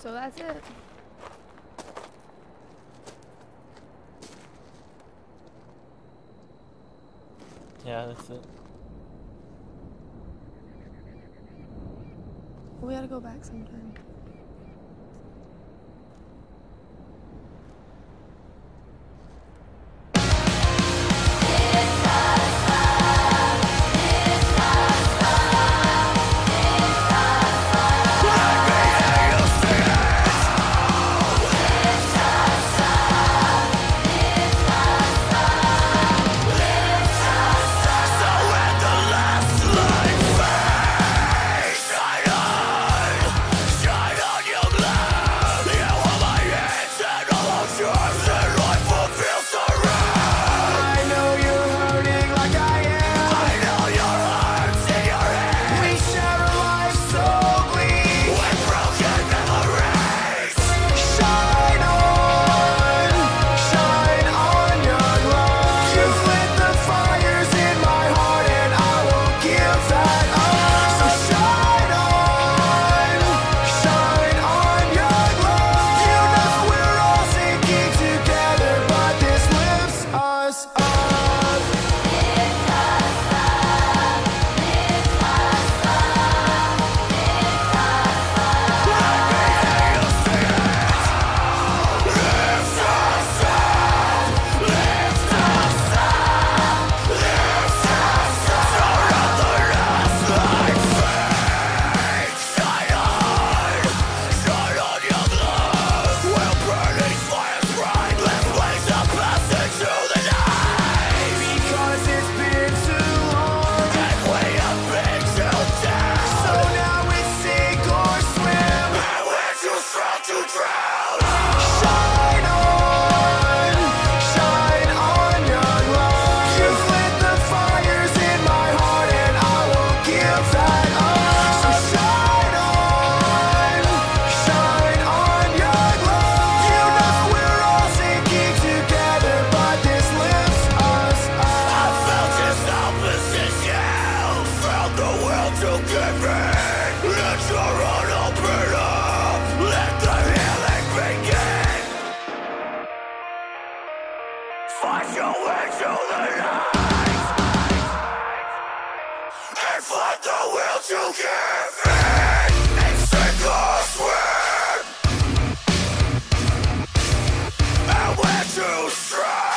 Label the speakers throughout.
Speaker 1: So that's it.
Speaker 2: Yeah, that's it.
Speaker 1: We gotta go back sometime.
Speaker 2: Reflect the will to give in And you strike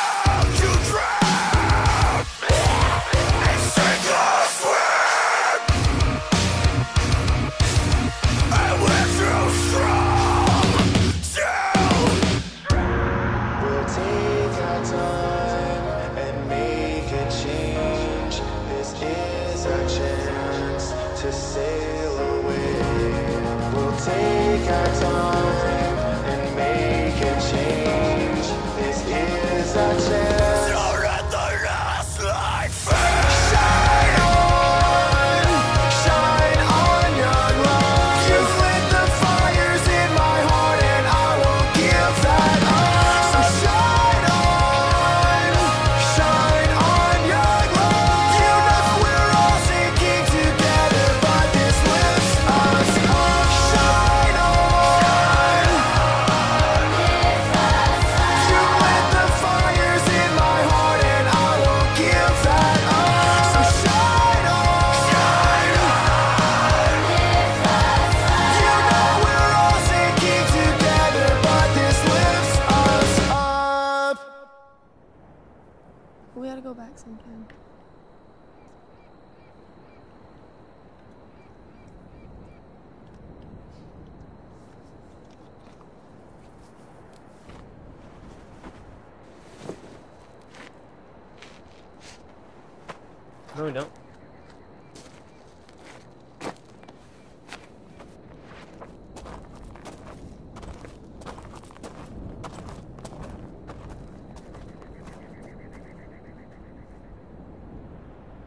Speaker 3: sail away. We'll take our time.
Speaker 1: back sometime.
Speaker 2: No, we don't.